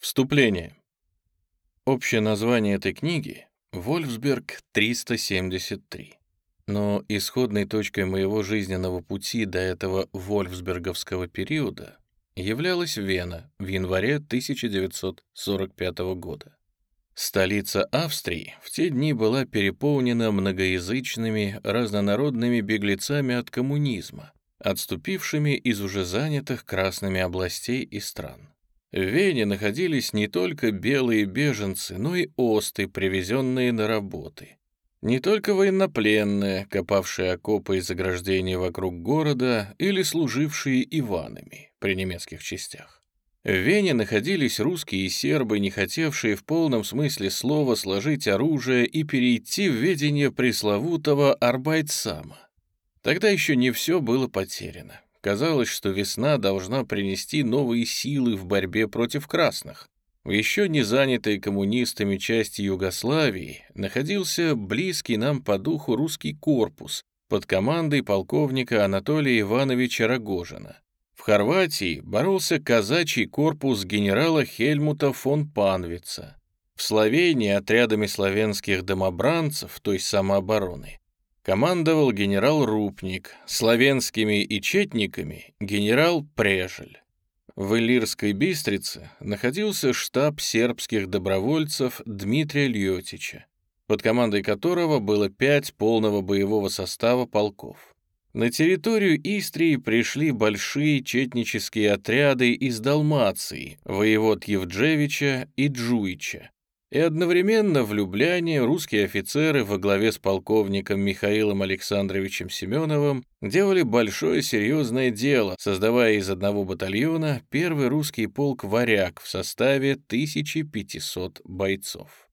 Вступление. Общее название этой книги — «Вольфсберг 373». Но исходной точкой моего жизненного пути до этого вольфсберговского периода являлась Вена в январе 1945 года. Столица Австрии в те дни была переполнена многоязычными, разнонародными беглецами от коммунизма, отступившими из уже занятых красными областей и стран. В Вене находились не только белые беженцы, но и осты, привезенные на работы. Не только военнопленные, копавшие окопы и заграждения вокруг города, или служившие Иванами при немецких частях. В Вене находились русские и сербы, не хотевшие в полном смысле слова сложить оружие и перейти в ведение пресловутого Арбайтсама. Тогда еще не все было потеряно. Казалось, что весна должна принести новые силы в борьбе против красных. В еще не занятой коммунистами части Югославии находился близкий нам по духу русский корпус под командой полковника Анатолия Ивановича Рогожина. В Хорватии боролся казачий корпус генерала Хельмута фон Панвица. В Словении отрядами славянских домобранцев, то есть самообороны, командовал генерал Рупник, славянскими и четниками генерал Прежель. В Илирской Бистрице находился штаб сербских добровольцев Дмитрия Льотича, под командой которого было пять полного боевого состава полков. На территорию Истрии пришли большие четнические отряды из Далмации, воевод Евджевича и Джуича, и одновременно в Любляне русские офицеры во главе с полковником Михаилом Александровичем Семеновым делали большое серьезное дело, создавая из одного батальона первый русский полк «Варяг» в составе 1500 бойцов.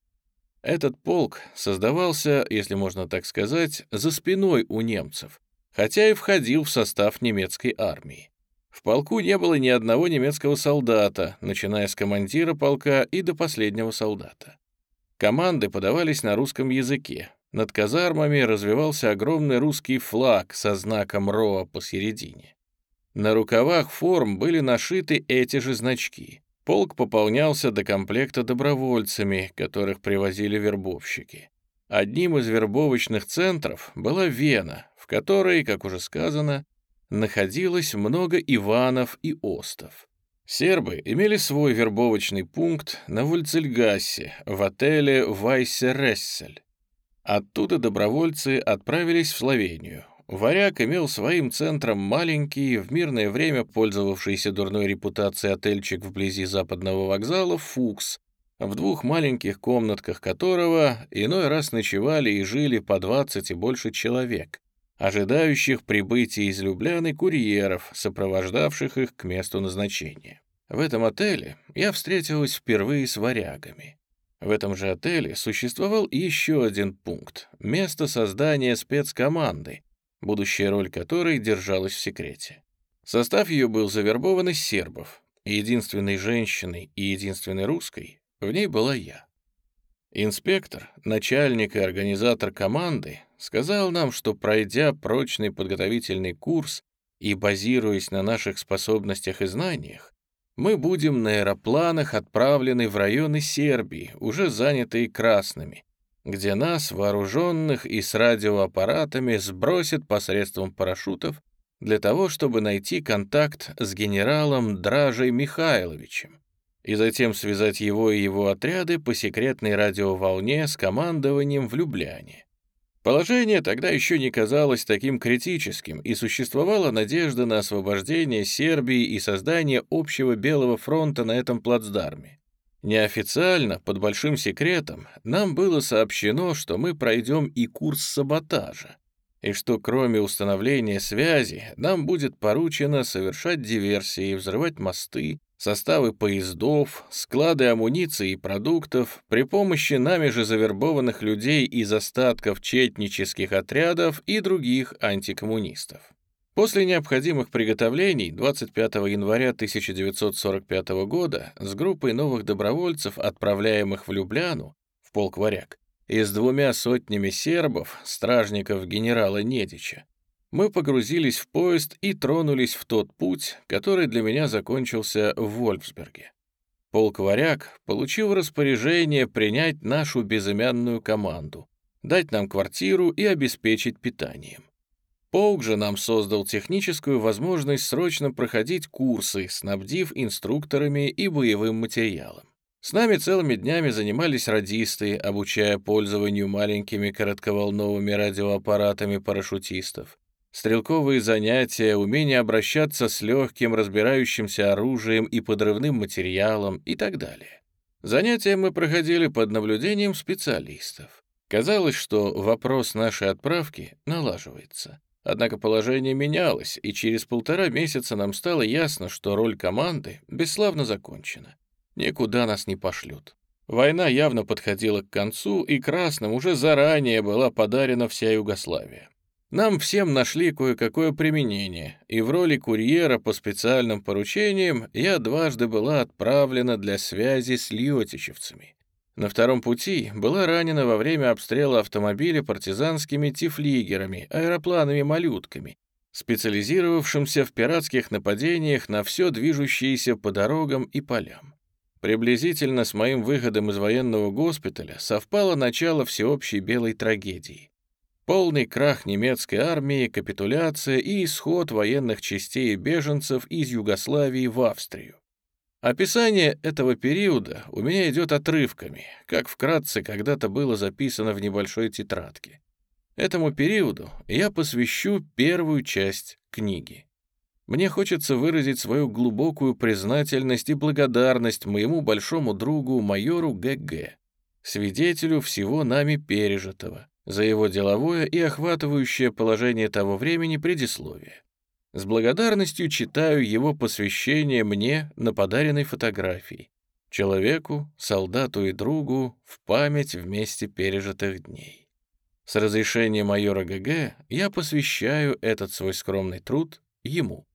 Этот полк создавался, если можно так сказать, за спиной у немцев, хотя и входил в состав немецкой армии. В полку не было ни одного немецкого солдата, начиная с командира полка и до последнего солдата. Команды подавались на русском языке. Над казармами развивался огромный русский флаг со знаком РОА посередине. На рукавах форм были нашиты эти же значки. Полк пополнялся до комплекта добровольцами, которых привозили вербовщики. Одним из вербовочных центров была Вена, в которой, как уже сказано, находилось много Иванов и Остов. Сербы имели свой вербовочный пункт на Вульцельгассе в отеле Вайсерессель. Оттуда добровольцы отправились в Словению. Варяг имел своим центром маленький, в мирное время пользовавшийся дурной репутацией отельчик вблизи западного вокзала «Фукс», в двух маленьких комнатках которого иной раз ночевали и жили по 20 и больше человек, ожидающих прибытия из Любляны курьеров, сопровождавших их к месту назначения. В этом отеле я встретилась впервые с варягами. В этом же отеле существовал еще один пункт — место создания спецкоманды, будущая роль которой держалась в секрете. Состав ее был завербован из сербов, единственной женщиной и единственной русской в ней была я. Инспектор, начальник и организатор команды сказал нам, что пройдя прочный подготовительный курс и базируясь на наших способностях и знаниях, мы будем на аэропланах отправлены в районы Сербии, уже занятые красными, где нас, вооруженных и с радиоаппаратами, сбросят посредством парашютов для того, чтобы найти контакт с генералом Дражей Михайловичем и затем связать его и его отряды по секретной радиоволне с командованием в Любляне. Положение тогда еще не казалось таким критическим, и существовала надежда на освобождение Сербии и создание общего Белого фронта на этом плацдарме. Неофициально, под большим секретом, нам было сообщено, что мы пройдем и курс саботажа, и что кроме установления связи нам будет поручено совершать диверсии, взрывать мосты, составы поездов, склады амуниции и продуктов при помощи нами же завербованных людей из остатков четнических отрядов и других антикоммунистов. После необходимых приготовлений 25 января 1945 года с группой новых добровольцев, отправляемых в Любляну, в полк «Варяг», и с двумя сотнями сербов, стражников генерала Недича, мы погрузились в поезд и тронулись в тот путь, который для меня закончился в Вольфсберге. Полк «Варяг» получил распоряжение принять нашу безымянную команду, дать нам квартиру и обеспечить питанием. Полк же нам создал техническую возможность срочно проходить курсы, снабдив инструкторами и боевым материалом. С нами целыми днями занимались радисты, обучая пользованию маленькими коротковолновыми радиоаппаратами парашютистов. Стрелковые занятия, умение обращаться с легким, разбирающимся оружием и подрывным материалом и так далее. Занятия мы проходили под наблюдением специалистов. Казалось, что вопрос нашей отправки налаживается. Однако положение менялось, и через полтора месяца нам стало ясно, что роль команды бесславно закончена. Никуда нас не пошлют. Война явно подходила к концу, и красным уже заранее была подарена вся Югославия. Нам всем нашли кое-какое применение, и в роли курьера по специальным поручениям я дважды была отправлена для связи с льотичевцами. На втором пути была ранена во время обстрела автомобиля партизанскими тифлигерами, аэропланами-малютками, специализировавшимся в пиратских нападениях на все движущееся по дорогам и полям. Приблизительно с моим выходом из военного госпиталя совпало начало всеобщей белой трагедии. Полный крах немецкой армии, капитуляция и исход военных частей и беженцев из Югославии в Австрию. Описание этого периода у меня идет отрывками, как вкратце когда-то было записано в небольшой тетрадке. Этому периоду я посвящу первую часть книги. Мне хочется выразить свою глубокую признательность и благодарность моему большому другу майору ГГ, свидетелю всего нами пережитого, за его деловое и охватывающее положение того времени предисловие. С благодарностью читаю его посвящение мне на подаренной фотографии. Человеку, солдату и другу в память вместе пережитых дней. С разрешения майора ГГ я посвящаю этот свой скромный труд ему.